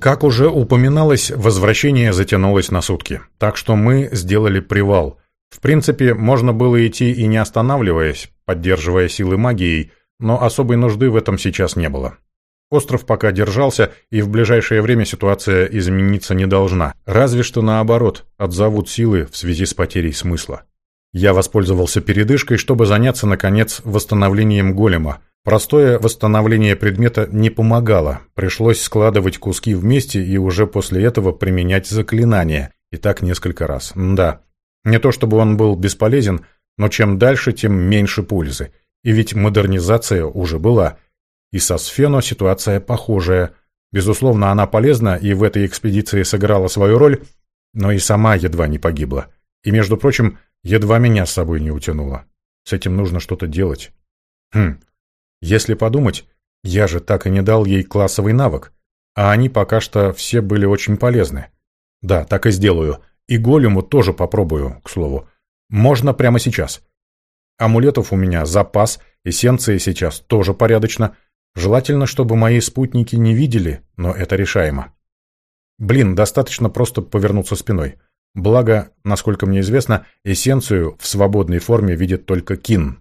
Как уже упоминалось, возвращение затянулось на сутки, так что мы сделали привал. В принципе, можно было идти и не останавливаясь, поддерживая силы магией, но особой нужды в этом сейчас не было. Остров пока держался, и в ближайшее время ситуация измениться не должна. Разве что наоборот, отзовут силы в связи с потерей смысла. Я воспользовался передышкой, чтобы заняться, наконец, восстановлением голема. Простое восстановление предмета не помогало. Пришлось складывать куски вместе и уже после этого применять заклинания. И так несколько раз. Да. Не то чтобы он был бесполезен, но чем дальше, тем меньше пользы. И ведь модернизация уже была – и со Сфено ситуация похожая. Безусловно, она полезна и в этой экспедиции сыграла свою роль, но и сама едва не погибла. И, между прочим, едва меня с собой не утянула. С этим нужно что-то делать. Хм, если подумать, я же так и не дал ей классовый навык, а они пока что все были очень полезны. Да, так и сделаю. И голему тоже попробую, к слову. Можно прямо сейчас. Амулетов у меня запас, эссенции сейчас тоже порядочно — Желательно, чтобы мои спутники не видели, но это решаемо. Блин, достаточно просто повернуться спиной. Благо, насколько мне известно, эссенцию в свободной форме видит только Кин.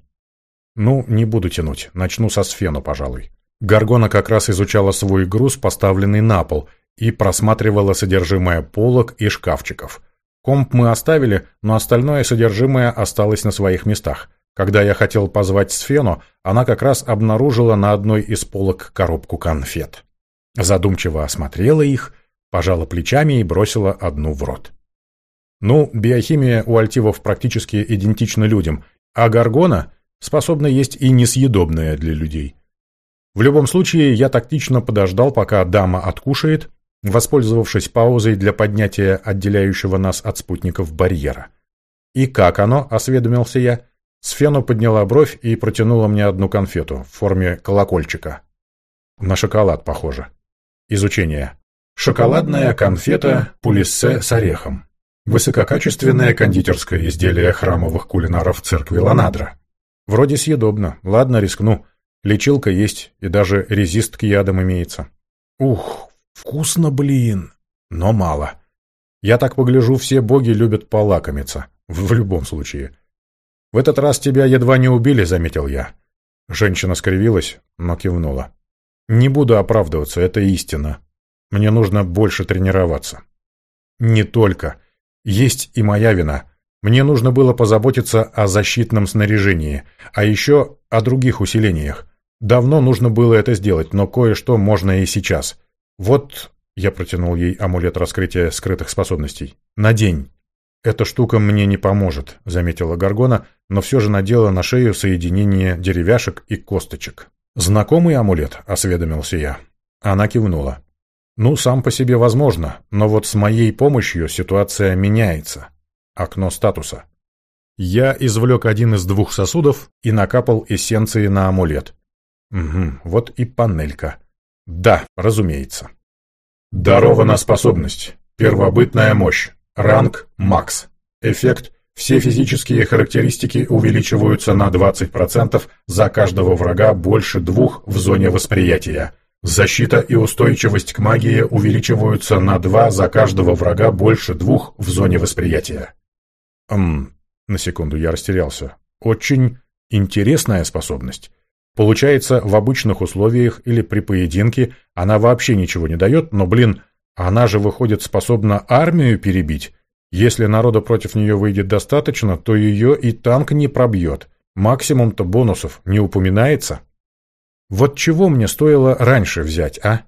Ну, не буду тянуть, начну со Сфену, пожалуй. Гаргона как раз изучала свой груз, поставленный на пол, и просматривала содержимое полок и шкафчиков. Комп мы оставили, но остальное содержимое осталось на своих местах. Когда я хотел позвать Сфену, она как раз обнаружила на одной из полок коробку конфет. Задумчиво осмотрела их, пожала плечами и бросила одну в рот. Ну, биохимия у альтивов практически идентична людям, а гаргона способна есть и несъедобное для людей. В любом случае, я тактично подождал, пока дама откушает, воспользовавшись паузой для поднятия отделяющего нас от спутников барьера. «И как оно?» — осведомился я. Сфена подняла бровь и протянула мне одну конфету в форме колокольчика. На шоколад похоже. Изучение. Шоколадная конфета пулиссе с орехом. Высококачественное кондитерское изделие храмовых кулинаров церкви Ланадра. Вроде съедобно. Ладно, рискну. Лечилка есть, и даже резист к ядам имеется. Ух, вкусно, блин. Но мало. Я так погляжу, все боги любят полакомиться. В любом случае. «В этот раз тебя едва не убили», — заметил я. Женщина скривилась, но кивнула. «Не буду оправдываться, это истина. Мне нужно больше тренироваться». «Не только. Есть и моя вина. Мне нужно было позаботиться о защитном снаряжении, а еще о других усилениях. Давно нужно было это сделать, но кое-что можно и сейчас. Вот...» — я протянул ей амулет раскрытия скрытых способностей. «Надень». «Эта штука мне не поможет», — заметила Гаргона, но все же надела на шею соединение деревяшек и косточек. «Знакомый амулет?» — осведомился я. Она кивнула. «Ну, сам по себе возможно, но вот с моей помощью ситуация меняется. Окно статуса». Я извлек один из двух сосудов и накапал эссенции на амулет. Угу, вот и панелька. Да, разумеется. Дарована способность. Первобытная мощь. Ранг «Макс». Эффект «Все физические характеристики увеличиваются на 20% за каждого врага больше двух в зоне восприятия». Защита и устойчивость к магии увеличиваются на 2 за каждого врага больше двух в зоне восприятия. Эм, на секунду я растерялся. Очень интересная способность. Получается, в обычных условиях или при поединке она вообще ничего не дает, но, блин, она же, выходит, способна армию перебить. Если народа против нее выйдет достаточно, то ее и танк не пробьет. Максимум-то бонусов не упоминается. Вот чего мне стоило раньше взять, а?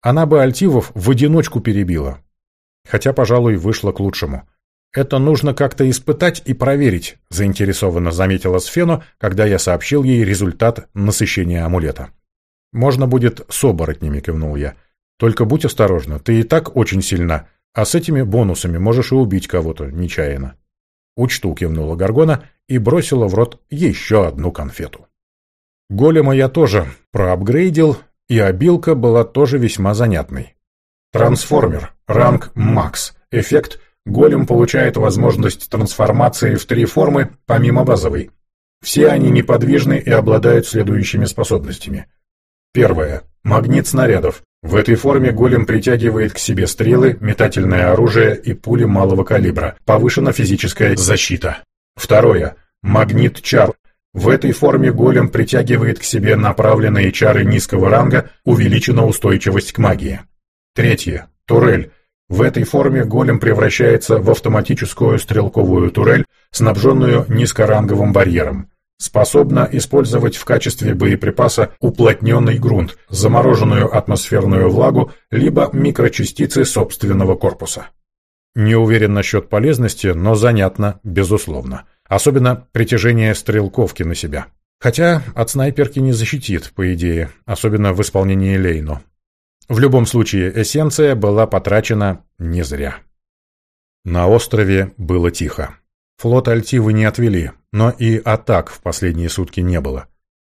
Она бы альтивов в одиночку перебила. Хотя, пожалуй, вышло к лучшему. Это нужно как-то испытать и проверить, заинтересованно заметила Сфену, когда я сообщил ей результат насыщения амулета. Можно будет с оборотнями, кивнул я. Только будь осторожна, ты и так очень сильна, а с этими бонусами можешь и убить кого-то нечаянно. Учту, кивнула Гаргона и бросила в рот еще одну конфету. Голема я тоже проапгрейдил, и обилка была тоже весьма занятной. Трансформер. Ранг Макс. Эффект Голем получает возможность трансформации в три формы, помимо базовой. Все они неподвижны и обладают следующими способностями. Первое. Магнит снарядов. В этой форме голем притягивает к себе стрелы, метательное оружие и пули малого калибра. Повышена физическая защита. Второе. Магнит чар. В этой форме голем притягивает к себе направленные чары низкого ранга, увеличена устойчивость к магии. Третье. Турель. В этой форме голем превращается в автоматическую стрелковую турель, снабженную низкоранговым барьером. Способна использовать в качестве боеприпаса уплотненный грунт, замороженную атмосферную влагу, либо микрочастицы собственного корпуса. Не уверен насчет полезности, но занятно, безусловно. Особенно притяжение стрелковки на себя. Хотя от снайперки не защитит, по идее, особенно в исполнении Лейно. В любом случае, эссенция была потрачена не зря. На острове было тихо. Флот Альтивы не отвели, но и атак в последние сутки не было.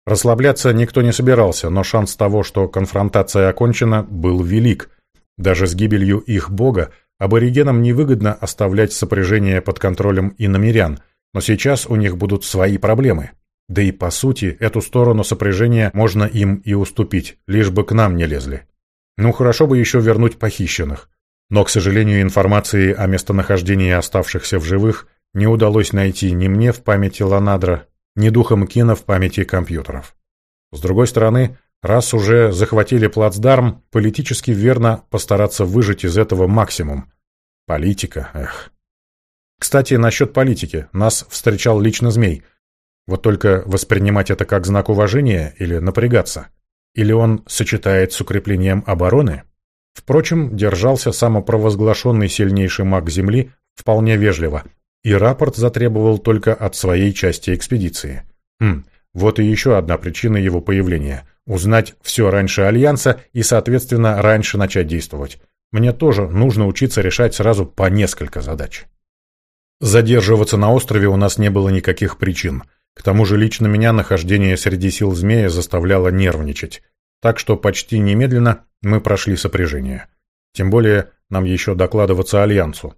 Расслабляться никто не собирался, но шанс того, что конфронтация окончена, был велик. Даже с гибелью их бога аборигенам невыгодно оставлять сопряжение под контролем иномерян, но сейчас у них будут свои проблемы. Да и по сути, эту сторону сопряжения можно им и уступить, лишь бы к нам не лезли. Ну, хорошо бы еще вернуть похищенных. Но, к сожалению, информации о местонахождении оставшихся в живых не удалось найти ни мне в памяти Ланадра, ни духом Кина в памяти компьютеров. С другой стороны, раз уже захватили плацдарм, политически верно постараться выжать из этого максимум. Политика, эх. Кстати, насчет политики. Нас встречал лично Змей. Вот только воспринимать это как знак уважения или напрягаться? Или он сочетает с укреплением обороны? Впрочем, держался самопровозглашенный сильнейший маг Земли вполне вежливо, и рапорт затребовал только от своей части экспедиции. Хм, вот и еще одна причина его появления – узнать все раньше Альянса и, соответственно, раньше начать действовать. Мне тоже нужно учиться решать сразу по несколько задач. Задерживаться на острове у нас не было никаких причин – к тому же лично меня нахождение среди сил змея заставляло нервничать, так что почти немедленно мы прошли сопряжение. Тем более нам еще докладываться Альянсу.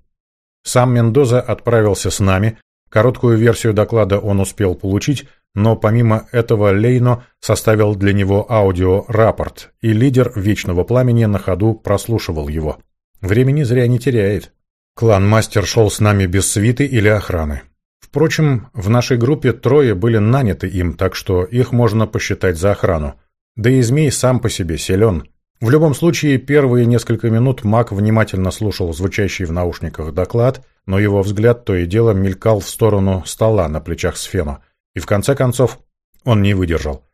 Сам Мендоза отправился с нами, короткую версию доклада он успел получить, но помимо этого Лейно составил для него аудио-рапорт, и лидер Вечного Пламени на ходу прослушивал его. Времени зря не теряет. Клан-мастер шел с нами без свиты или охраны. Впрочем, в нашей группе трое были наняты им, так что их можно посчитать за охрану. Да и змей сам по себе силен. В любом случае, первые несколько минут маг внимательно слушал звучащий в наушниках доклад, но его взгляд то и дело мелькал в сторону стола на плечах Сфена, и в конце концов он не выдержал.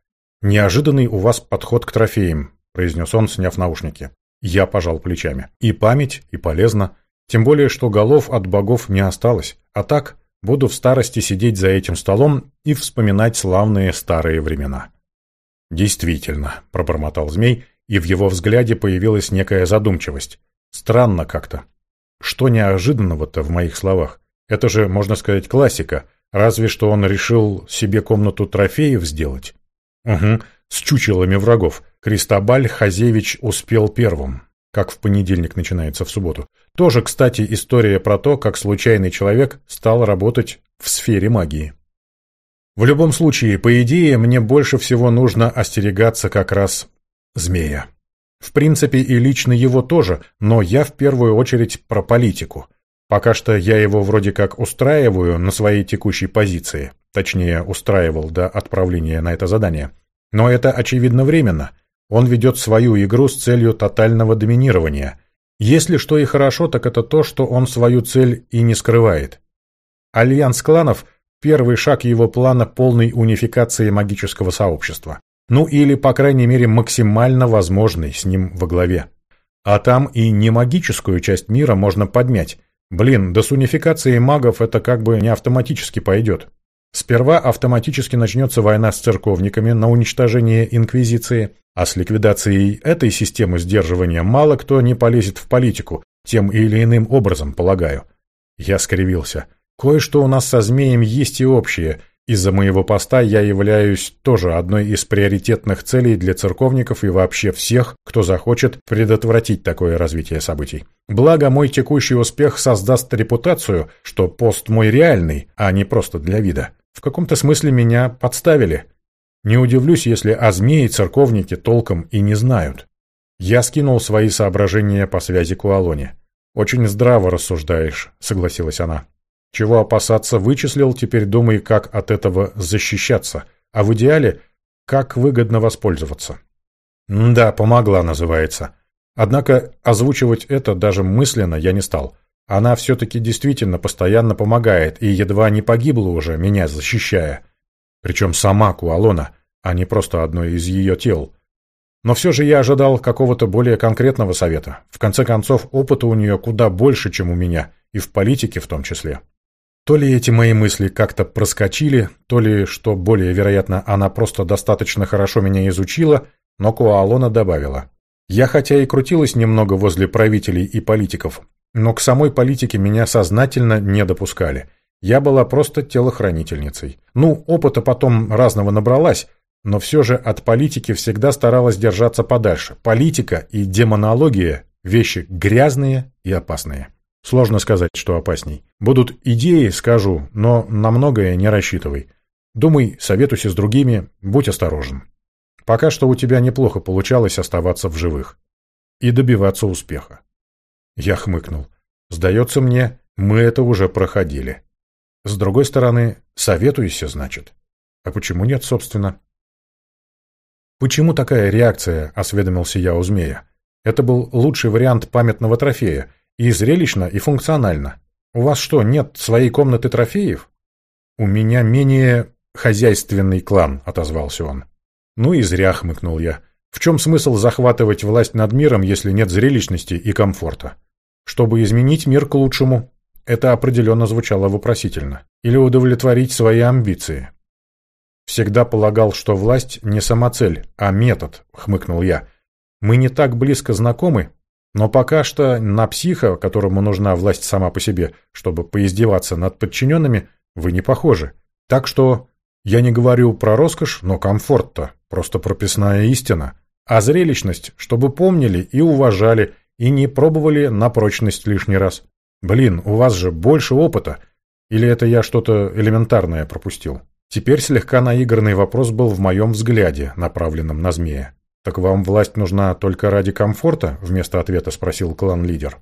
«Неожиданный у вас подход к трофеям», — произнес он, сняв наушники. Я пожал плечами. «И память, и полезно. Тем более, что голов от богов не осталось. А так, Буду в старости сидеть за этим столом и вспоминать славные старые времена. Действительно, пробормотал змей, и в его взгляде появилась некая задумчивость. Странно как-то. Что неожиданного-то в моих словах? Это же, можно сказать, классика. Разве что он решил себе комнату трофеев сделать. Угу, с чучелами врагов. Кристобаль Хазевич успел первым как в понедельник начинается в субботу. Тоже, кстати, история про то, как случайный человек стал работать в сфере магии. В любом случае, по идее, мне больше всего нужно остерегаться как раз змея. В принципе, и лично его тоже, но я в первую очередь про политику. Пока что я его вроде как устраиваю на своей текущей позиции. Точнее, устраивал до отправления на это задание. Но это, очевидно, временно – он ведет свою игру с целью тотального доминирования. Если что и хорошо, так это то, что он свою цель и не скрывает. Альянс кланов – первый шаг его плана полной унификации магического сообщества. Ну или, по крайней мере, максимально возможный с ним во главе. А там и не магическую часть мира можно подмять. Блин, да с унификацией магов это как бы не автоматически пойдет. Сперва автоматически начнется война с церковниками на уничтожение Инквизиции, а с ликвидацией этой системы сдерживания мало кто не полезет в политику, тем или иным образом, полагаю. Я скривился. Кое-что у нас со змеем есть и общее. Из-за моего поста я являюсь тоже одной из приоритетных целей для церковников и вообще всех, кто захочет предотвратить такое развитие событий. Благо, мой текущий успех создаст репутацию, что пост мой реальный, а не просто для вида. В каком-то смысле меня подставили. Не удивлюсь, если о змее церковники толком и не знают. Я скинул свои соображения по связи к Уалоне. «Очень здраво рассуждаешь», — согласилась она. «Чего опасаться, вычислил, теперь думай, как от этого защищаться, а в идеале, как выгодно воспользоваться». «Да, помогла, называется. Однако озвучивать это даже мысленно я не стал. Она все-таки действительно постоянно помогает и едва не погибла уже, меня защищая. Причем сама Куалона, а не просто одно из ее тел. Но все же я ожидал какого-то более конкретного совета. В конце концов, опыта у нее куда больше, чем у меня, и в политике в том числе. То ли эти мои мысли как-то проскочили, то ли, что более вероятно, она просто достаточно хорошо меня изучила, но Куалона добавила. Я хотя и крутилась немного возле правителей и политиков, но к самой политике меня сознательно не допускали. Я была просто телохранительницей. Ну, опыта потом разного набралась, но все же от политики всегда старалась держаться подальше. Политика и демонология – вещи грязные и опасные. Сложно сказать, что опасней. Будут идеи, скажу, но на многое не рассчитывай. Думай, советуйся с другими, будь осторожен. Пока что у тебя неплохо получалось оставаться в живых. И добиваться успеха. Я хмыкнул. Сдается мне, мы это уже проходили. С другой стороны, советуйся, значит. А почему нет, собственно? Почему такая реакция, осведомился я у змея. Это был лучший вариант памятного трофея. И зрелищно, и функционально. У вас что, нет своей комнаты трофеев? У меня менее хозяйственный клан, отозвался он. Ну и зря хмыкнул я. В чем смысл захватывать власть над миром, если нет зрелищности и комфорта? Чтобы изменить мир к лучшему, это определенно звучало вопросительно. Или удовлетворить свои амбиции. Всегда полагал, что власть не самоцель, а метод, хмыкнул я. Мы не так близко знакомы, но пока что на психа, которому нужна власть сама по себе, чтобы поиздеваться над подчиненными, вы не похожи. Так что я не говорю про роскошь, но комфорт-то просто прописная истина. А зрелищность, чтобы помнили и уважали, и не пробовали на прочность лишний раз. Блин, у вас же больше опыта. Или это я что-то элементарное пропустил? Теперь слегка наигранный вопрос был в моем взгляде, направленном на змея. «Так вам власть нужна только ради комфорта?» — вместо ответа спросил клан-лидер.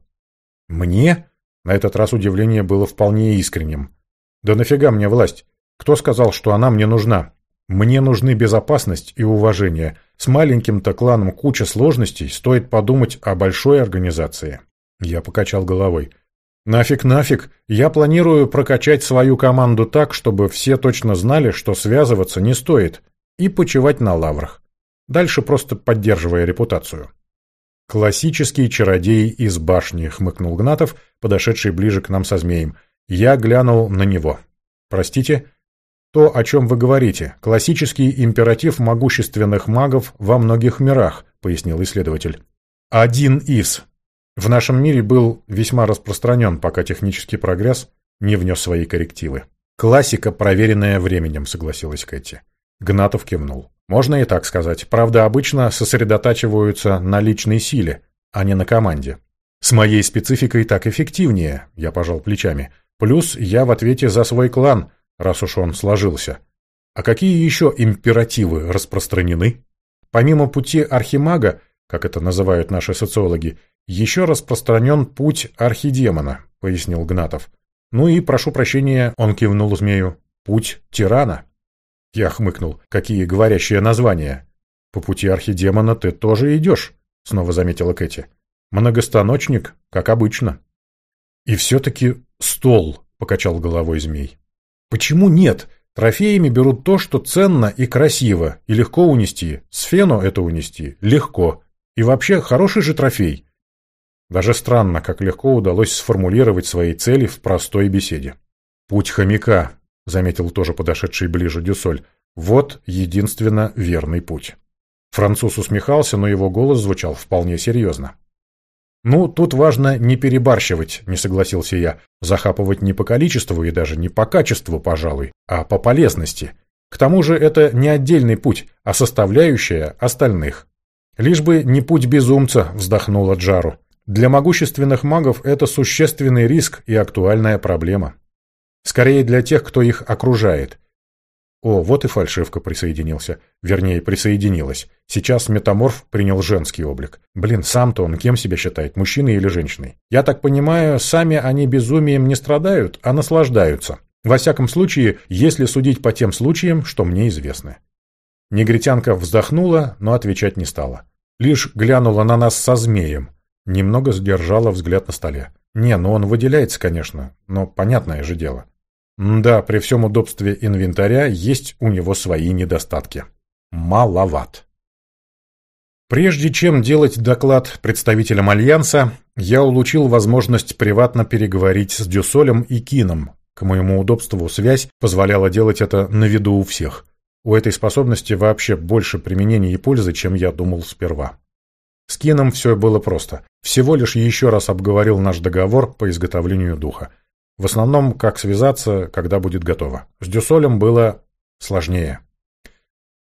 «Мне?» На этот раз удивление было вполне искренним. «Да нафига мне власть? Кто сказал, что она мне нужна? Мне нужны безопасность и уважение. С маленьким-то кланом куча сложностей, стоит подумать о большой организации». Я покачал головой. «Нафиг, нафиг. Я планирую прокачать свою команду так, чтобы все точно знали, что связываться не стоит, и почивать на лаврах. Дальше просто поддерживая репутацию». «Классический чародей из башни», — хмыкнул Гнатов, подошедший ближе к нам со змеем. Я глянул на него. «Простите?» «То, о чем вы говорите. Классический императив могущественных магов во многих мирах», — пояснил исследователь. «Один из», в нашем мире был весьма распространен, пока технический прогресс не внес свои коррективы. «Классика, проверенная временем», — согласилась Кэти. Гнатов кивнул. «Можно и так сказать. Правда, обычно сосредотачиваются на личной силе, а не на команде. С моей спецификой так эффективнее», — я пожал плечами. «Плюс я в ответе за свой клан, раз уж он сложился. А какие еще императивы распространены? Помимо пути архимага, как это называют наши социологи, еще распространен путь архидемона, пояснил Гнатов. Ну и, прошу прощения, он кивнул змею, путь тирана. Я хмыкнул. Какие говорящие названия? По пути архидемона ты тоже идешь, снова заметила Кэти. Многостаночник, как обычно. И все-таки стол, покачал головой змей. Почему нет? Трофеями берут то, что ценно и красиво, и легко унести. Сфену это унести легко. И вообще, хороший же трофей. Даже странно, как легко удалось сформулировать свои цели в простой беседе. «Путь хомяка», — заметил тоже подошедший ближе Дюсоль, — «вот единственно верный путь». Француз усмехался, но его голос звучал вполне серьезно. «Ну, тут важно не перебарщивать», — не согласился я. «Захапывать не по количеству и даже не по качеству, пожалуй, а по полезности. К тому же это не отдельный путь, а составляющая остальных». «Лишь бы не путь безумца», — вздохнула Джару. Для могущественных магов это существенный риск и актуальная проблема. Скорее для тех, кто их окружает. О, вот и фальшивка присоединился. Вернее, присоединилась. Сейчас метаморф принял женский облик. Блин, сам-то он кем себя считает, мужчиной или женщиной? Я так понимаю, сами они безумием не страдают, а наслаждаются. Во всяком случае, если судить по тем случаям, что мне известны. Негритянка вздохнула, но отвечать не стала. Лишь глянула на нас со змеем. Немного сдержала взгляд на столе. Не, ну он выделяется, конечно, но понятное же дело. Да, при всем удобстве инвентаря есть у него свои недостатки. Маловат. Прежде чем делать доклад представителям Альянса, я улучил возможность приватно переговорить с Дюсолем и Кином. К моему удобству связь позволяла делать это на виду у всех. У этой способности вообще больше применений и пользы, чем я думал сперва. С Кином все было просто. Всего лишь еще раз обговорил наш договор по изготовлению духа. В основном, как связаться, когда будет готово. С Дюсолем было сложнее.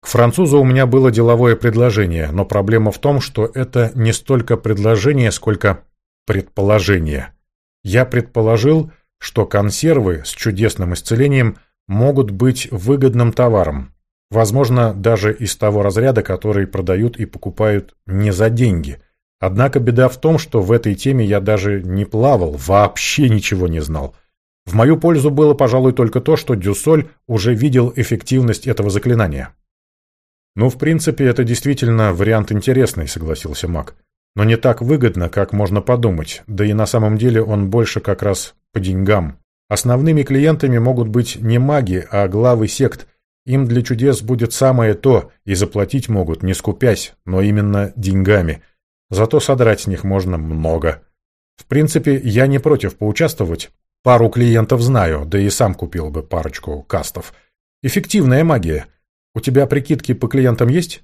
К французу у меня было деловое предложение, но проблема в том, что это не столько предложение, сколько предположение. Я предположил, что консервы с чудесным исцелением могут быть выгодным товаром, возможно, даже из того разряда, который продают и покупают не за деньги, Однако беда в том, что в этой теме я даже не плавал, вообще ничего не знал. В мою пользу было, пожалуй, только то, что Дюсоль уже видел эффективность этого заклинания. «Ну, в принципе, это действительно вариант интересный», — согласился маг. «Но не так выгодно, как можно подумать, да и на самом деле он больше как раз по деньгам. Основными клиентами могут быть не маги, а главы сект. Им для чудес будет самое то, и заплатить могут, не скупясь, но именно деньгами». Зато содрать с них можно много. В принципе, я не против поучаствовать. Пару клиентов знаю, да и сам купил бы парочку кастов. Эффективная магия. У тебя прикидки по клиентам есть?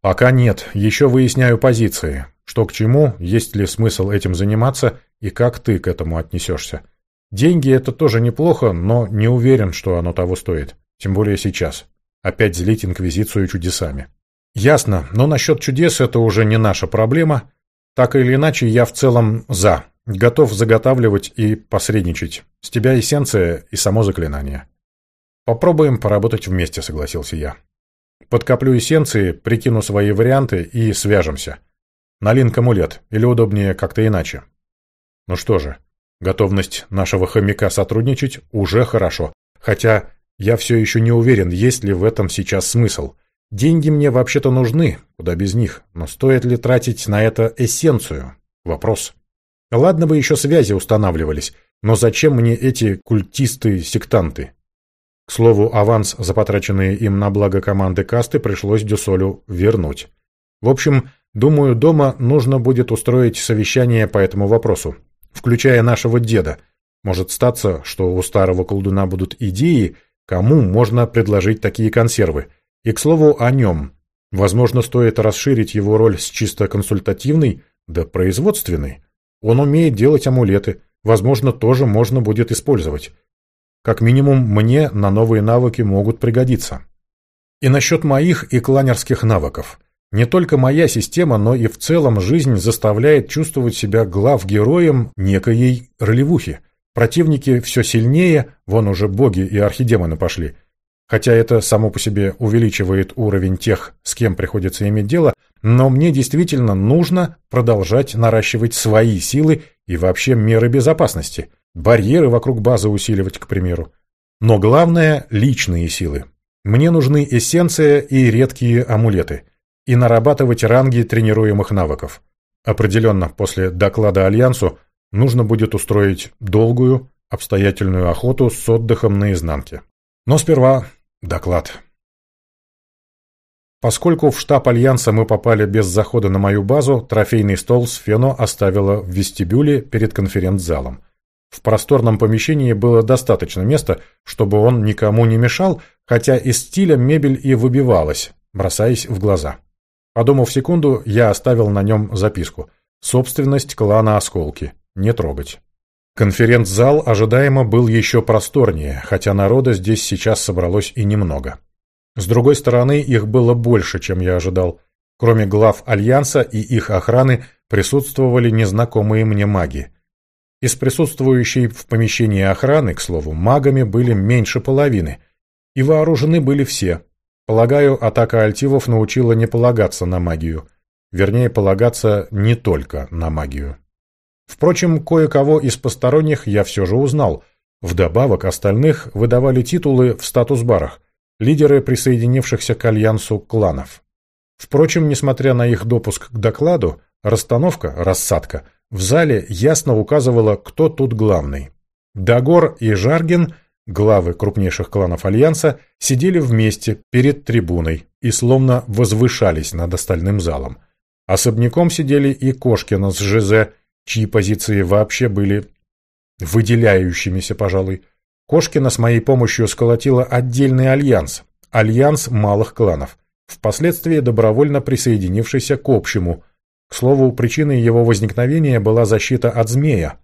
Пока нет, еще выясняю позиции. Что к чему, есть ли смысл этим заниматься и как ты к этому отнесешься. Деньги это тоже неплохо, но не уверен, что оно того стоит. Тем более сейчас. Опять злить Инквизицию чудесами. Ясно, но насчет чудес это уже не наша проблема. Так или иначе, я в целом за. Готов заготавливать и посредничать. С тебя эссенция и само заклинание. Попробуем поработать вместе, согласился я. Подкоплю эссенции, прикину свои варианты и свяжемся. Налинк амулет, или удобнее как-то иначе. Ну что же, готовность нашего хомяка сотрудничать уже хорошо. Хотя я все еще не уверен, есть ли в этом сейчас смысл. Деньги мне вообще-то нужны, куда без них, но стоит ли тратить на это эссенцию? Вопрос. Ладно бы еще связи устанавливались, но зачем мне эти культисты-сектанты? К слову, аванс за потраченные им на благо команды касты пришлось Дюсолю вернуть. В общем, думаю, дома нужно будет устроить совещание по этому вопросу, включая нашего деда. Может статься, что у старого колдуна будут идеи, кому можно предложить такие консервы – и, к слову, о нем. Возможно, стоит расширить его роль с чисто консультативной до производственной. Он умеет делать амулеты, возможно, тоже можно будет использовать. Как минимум, мне на новые навыки могут пригодиться. И насчет моих и кланерских навыков. Не только моя система, но и в целом жизнь заставляет чувствовать себя глав-героем некоей ролевухи. Противники все сильнее, вон уже боги и архидемоны пошли – Хотя это само по себе увеличивает уровень тех, с кем приходится иметь дело, но мне действительно нужно продолжать наращивать свои силы и вообще меры безопасности. Барьеры вокруг базы усиливать, к примеру. Но главное – личные силы. Мне нужны эссенция и редкие амулеты. И нарабатывать ранги тренируемых навыков. Определенно, после доклада Альянсу нужно будет устроить долгую, обстоятельную охоту с отдыхом на изнанке. Но сперва доклад. Поскольку в штаб Альянса мы попали без захода на мою базу, трофейный стол с Фено оставила в вестибюле перед конференц-залом. В просторном помещении было достаточно места, чтобы он никому не мешал, хотя из стиля мебель и выбивалась, бросаясь в глаза. Подумав секунду, я оставил на нем записку. «Собственность клана Осколки. Не трогать». Конференц-зал ожидаемо был еще просторнее, хотя народа здесь сейчас собралось и немного. С другой стороны, их было больше, чем я ожидал. Кроме глав Альянса и их охраны присутствовали незнакомые мне маги. Из присутствующей в помещении охраны, к слову, магами были меньше половины. И вооружены были все. Полагаю, атака альтивов научила не полагаться на магию. Вернее, полагаться не только на магию. Впрочем, кое-кого из посторонних я все же узнал. Вдобавок остальных выдавали титулы в статус-барах, лидеры присоединившихся к альянсу кланов. Впрочем, несмотря на их допуск к докладу, расстановка, рассадка, в зале ясно указывала, кто тут главный. Дагор и Жаргин, главы крупнейших кланов Альянса, сидели вместе перед трибуной и словно возвышались над остальным залом. Особняком сидели и Кошкина с Жизе, чьи позиции вообще были выделяющимися, пожалуй. Кошкина с моей помощью сколотила отдельный альянс, альянс малых кланов, впоследствии добровольно присоединившийся к общему. К слову, причиной его возникновения была защита от змея.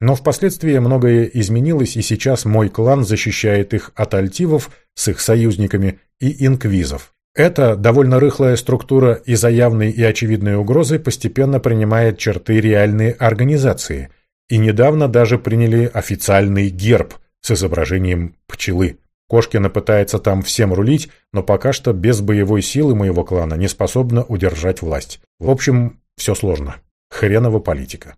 Но впоследствии многое изменилось, и сейчас мой клан защищает их от альтивов с их союзниками и инквизов. Эта довольно рыхлая структура из-за и очевидной угрозы постепенно принимает черты реальной организации, и недавно даже приняли официальный герб с изображением пчелы. Кошкина пытается там всем рулить, но пока что без боевой силы моего клана не способна удержать власть. В общем, все сложно. Хренова политика.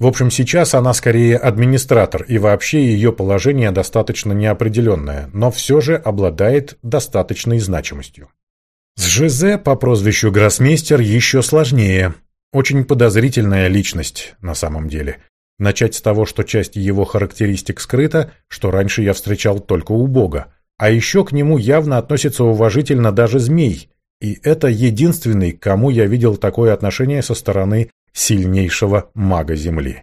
В общем, сейчас она скорее администратор, и вообще ее положение достаточно неопределенное, но все же обладает достаточной значимостью. С ЖЗ по прозвищу Гроссмейстер еще сложнее. Очень подозрительная личность на самом деле. Начать с того, что часть его характеристик скрыта, что раньше я встречал только у Бога. А еще к нему явно относится уважительно даже змей. И это единственный, кому я видел такое отношение со стороны сильнейшего мага Земли.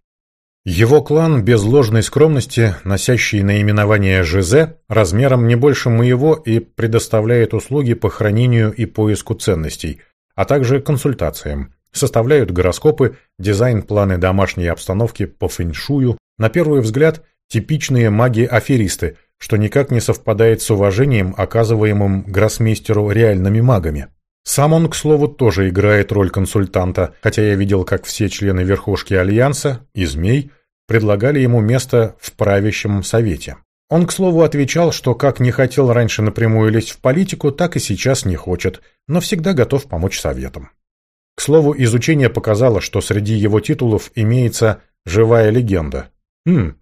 Его клан без ложной скромности, носящий наименование ЖЗ, размером не больше моего и предоставляет услуги по хранению и поиску ценностей, а также консультациям. Составляют гороскопы, дизайн-планы домашней обстановки по фэншую. На первый взгляд, типичные маги-аферисты, что никак не совпадает с уважением, оказываемым гроссмейстеру реальными магами. Сам он, к слову, тоже играет роль консультанта, хотя я видел, как все члены верхушки Альянса и Змей предлагали ему место в правящем совете. Он, к слову, отвечал, что как не хотел раньше напрямую лезть в политику, так и сейчас не хочет, но всегда готов помочь советам. К слову, изучение показало, что среди его титулов имеется «живая легенда». Хм.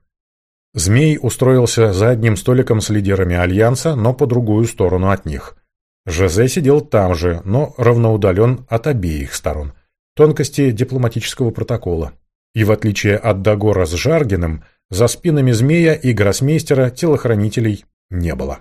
Змей устроился за одним столиком с лидерами Альянса, но по другую сторону от них – Жозе сидел там же, но равноудален от обеих сторон. Тонкости дипломатического протокола. И в отличие от Дагора с Жаргиным, за спинами змея и гроссмейстера телохранителей не было.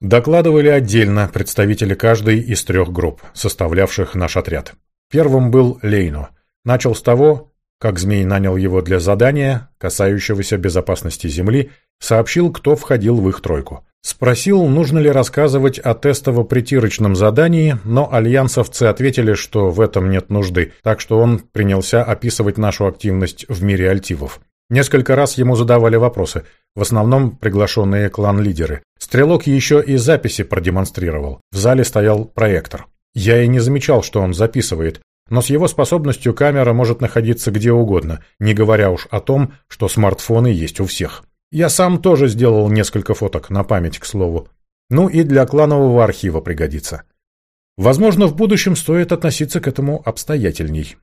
Докладывали отдельно представители каждой из трех групп, составлявших наш отряд. Первым был Лейно. Начал с того, как змей нанял его для задания, касающегося безопасности Земли, сообщил, кто входил в их тройку. Спросил, нужно ли рассказывать о тестово-притирочном задании, но альянсовцы ответили, что в этом нет нужды, так что он принялся описывать нашу активность в мире альтивов. Несколько раз ему задавали вопросы, в основном приглашенные клан-лидеры. Стрелок еще и записи продемонстрировал. В зале стоял проектор. Я и не замечал, что он записывает, но с его способностью камера может находиться где угодно, не говоря уж о том, что смартфоны есть у всех. Я сам тоже сделал несколько фоток, на память, к слову. Ну и для кланового архива пригодится. Возможно, в будущем стоит относиться к этому обстоятельней.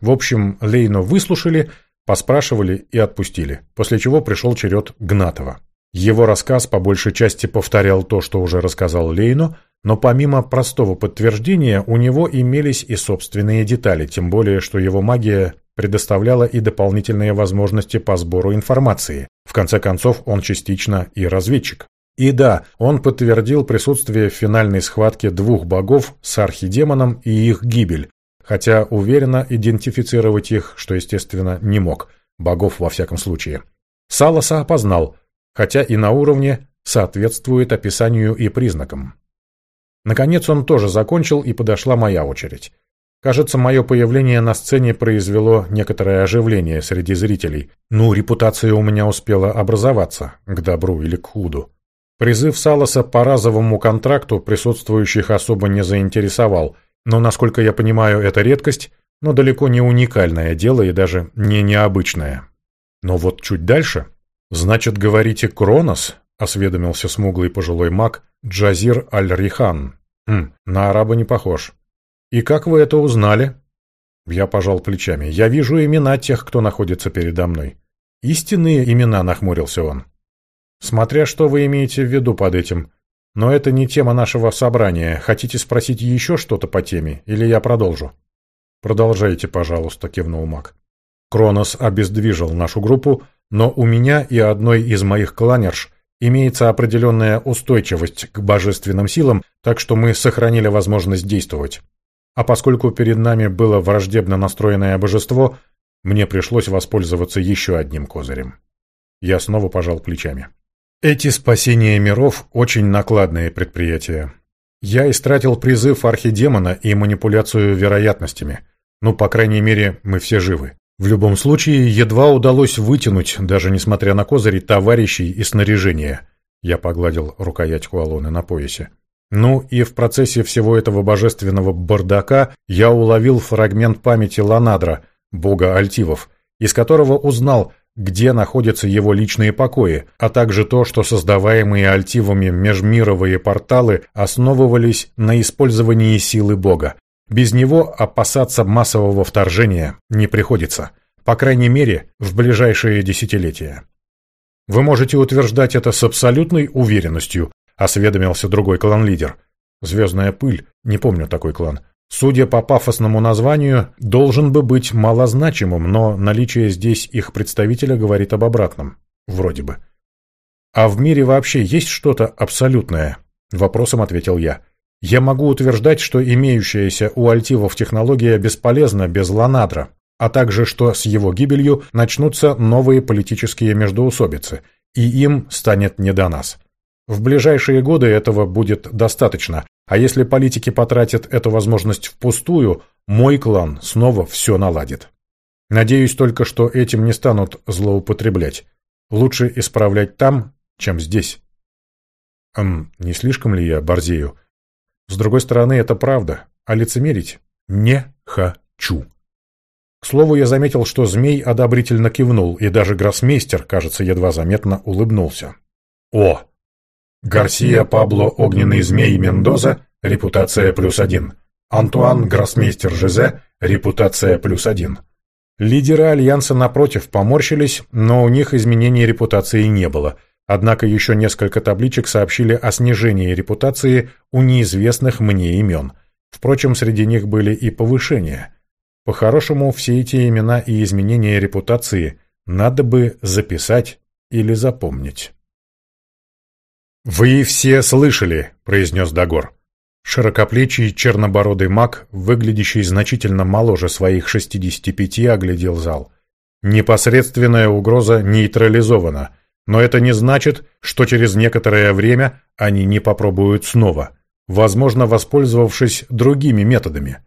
В общем, Лейну выслушали, поспрашивали и отпустили, после чего пришел черед Гнатова. Его рассказ по большей части повторял то, что уже рассказал Лейну, но помимо простого подтверждения у него имелись и собственные детали, тем более, что его магия предоставляла и дополнительные возможности по сбору информации. В конце концов, он частично и разведчик. И да, он подтвердил присутствие в финальной схватке двух богов с архидемоном и их гибель, хотя уверенно идентифицировать их, что, естественно, не мог, богов во всяком случае. Саласа опознал, хотя и на уровне соответствует описанию и признакам. Наконец он тоже закончил, и подошла моя очередь. Кажется, мое появление на сцене произвело некоторое оживление среди зрителей. Ну, репутация у меня успела образоваться, к добру или к худу. Призыв Саласа по разовому контракту присутствующих особо не заинтересовал, но, насколько я понимаю, это редкость, но далеко не уникальное дело и даже не необычное. Но вот чуть дальше... Значит, говорите, Кронос? Осведомился смуглый пожилой маг Джазир Аль-Рихан. «Хм, на араба не похож». «И как вы это узнали?» Я пожал плечами. «Я вижу имена тех, кто находится передо мной». «Истинные имена», — нахмурился он. «Смотря что вы имеете в виду под этим. Но это не тема нашего собрания. Хотите спросить еще что-то по теме, или я продолжу?» «Продолжайте, пожалуйста», — кивнул маг. Кронос обездвижил нашу группу, но у меня и одной из моих кланерш имеется определенная устойчивость к божественным силам, так что мы сохранили возможность действовать. А поскольку перед нами было враждебно настроенное божество, мне пришлось воспользоваться еще одним козырем. Я снова пожал плечами. Эти спасения миров – очень накладные предприятия. Я истратил призыв архидемона и манипуляцию вероятностями. Ну, по крайней мере, мы все живы. В любом случае, едва удалось вытянуть, даже несмотря на козыри, товарищей и снаряжение. Я погладил рукоять Куалоны на поясе. Ну и в процессе всего этого божественного бардака я уловил фрагмент памяти Ланадра, бога Альтивов, из которого узнал, где находятся его личные покои, а также то, что создаваемые Альтивами межмировые порталы основывались на использовании силы бога. Без него опасаться массового вторжения не приходится, по крайней мере, в ближайшие десятилетия. Вы можете утверждать это с абсолютной уверенностью, осведомился другой клан-лидер. Звездная пыль, не помню такой клан. Судя по пафосному названию, должен бы быть малозначимым, но наличие здесь их представителя говорит об обратном. Вроде бы. А в мире вообще есть что-то абсолютное? Вопросом ответил я. Я могу утверждать, что имеющаяся у альтивов технология бесполезна без Ланадра, а также что с его гибелью начнутся новые политические междоусобицы, и им станет не до нас. В ближайшие годы этого будет достаточно, а если политики потратят эту возможность впустую, мой клан снова все наладит. Надеюсь только, что этим не станут злоупотреблять. Лучше исправлять там, чем здесь. Эм, не слишком ли я борзею? С другой стороны, это правда, а лицемерить не хочу. К слову, я заметил, что змей одобрительно кивнул, и даже гроссмейстер, кажется, едва заметно улыбнулся. О, Гарсия Пабло Огненный Змей Мендоза, репутация плюс один. Антуан Гроссмейстер Жизе, репутация плюс один. Лидеры Альянса, напротив, поморщились, но у них изменений репутации не было. Однако еще несколько табличек сообщили о снижении репутации у неизвестных мне имен. Впрочем, среди них были и повышения. По-хорошему, все эти имена и изменения репутации надо бы записать или запомнить. «Вы все слышали», — произнес Дагор. Широкоплечий чернобородый маг, выглядящий значительно моложе своих 65, оглядел зал. Непосредственная угроза нейтрализована, но это не значит, что через некоторое время они не попробуют снова, возможно, воспользовавшись другими методами.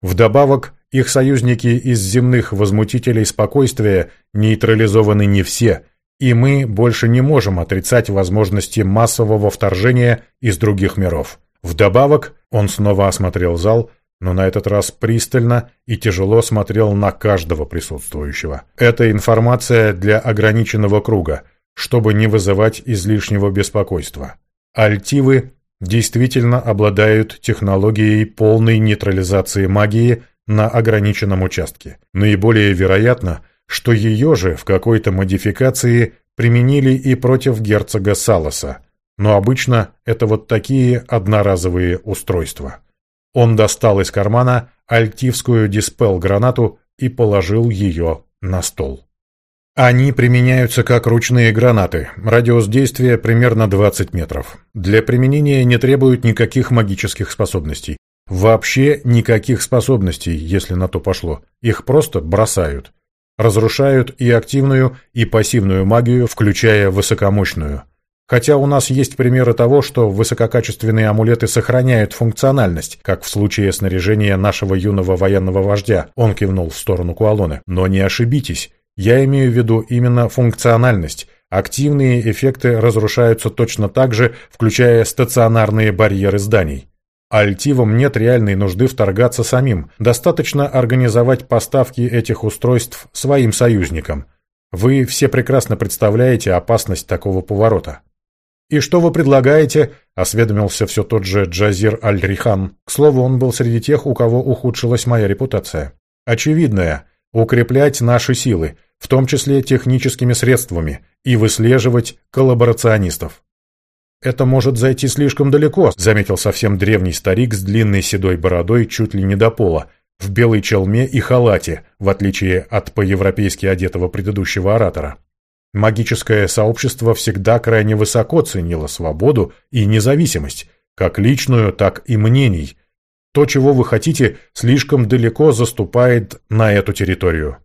Вдобавок, их союзники из земных возмутителей спокойствия нейтрализованы не все, и мы больше не можем отрицать возможности массового вторжения из других миров. Вдобавок, он снова осмотрел зал, но на этот раз пристально и тяжело смотрел на каждого присутствующего. Это информация для ограниченного круга, чтобы не вызывать излишнего беспокойства. Альтивы действительно обладают технологией полной нейтрализации магии на ограниченном участке. Наиболее вероятно, что ее же в какой-то модификации применили и против герцога Салоса, но обычно это вот такие одноразовые устройства. Он достал из кармана альтивскую диспел-гранату и положил ее на стол. Они применяются как ручные гранаты, радиус действия примерно 20 метров. Для применения не требуют никаких магических способностей. Вообще никаких способностей, если на то пошло. Их просто бросают разрушают и активную, и пассивную магию, включая высокомощную. Хотя у нас есть примеры того, что высококачественные амулеты сохраняют функциональность, как в случае снаряжения нашего юного военного вождя, он кивнул в сторону Куалоны. Но не ошибитесь, я имею в виду именно функциональность. Активные эффекты разрушаются точно так же, включая стационарные барьеры зданий. Альтивам нет реальной нужды вторгаться самим, достаточно организовать поставки этих устройств своим союзникам. Вы все прекрасно представляете опасность такого поворота. «И что вы предлагаете?» — осведомился все тот же Джазир Аль-Рихан. К слову, он был среди тех, у кого ухудшилась моя репутация. «Очевидное — укреплять наши силы, в том числе техническими средствами, и выслеживать коллаборационистов». «Это может зайти слишком далеко», — заметил совсем древний старик с длинной седой бородой чуть ли не до пола, в белой челме и халате, в отличие от по-европейски одетого предыдущего оратора. Магическое сообщество всегда крайне высоко ценило свободу и независимость, как личную, так и мнений. То, чего вы хотите, слишком далеко заступает на эту территорию.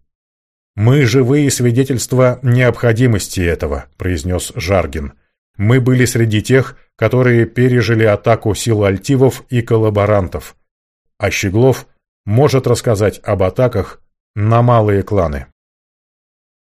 «Мы живые свидетельства необходимости этого», — произнес Жаргин. «Мы были среди тех, которые пережили атаку сил альтивов и коллаборантов. А Щеглов может рассказать об атаках на малые кланы».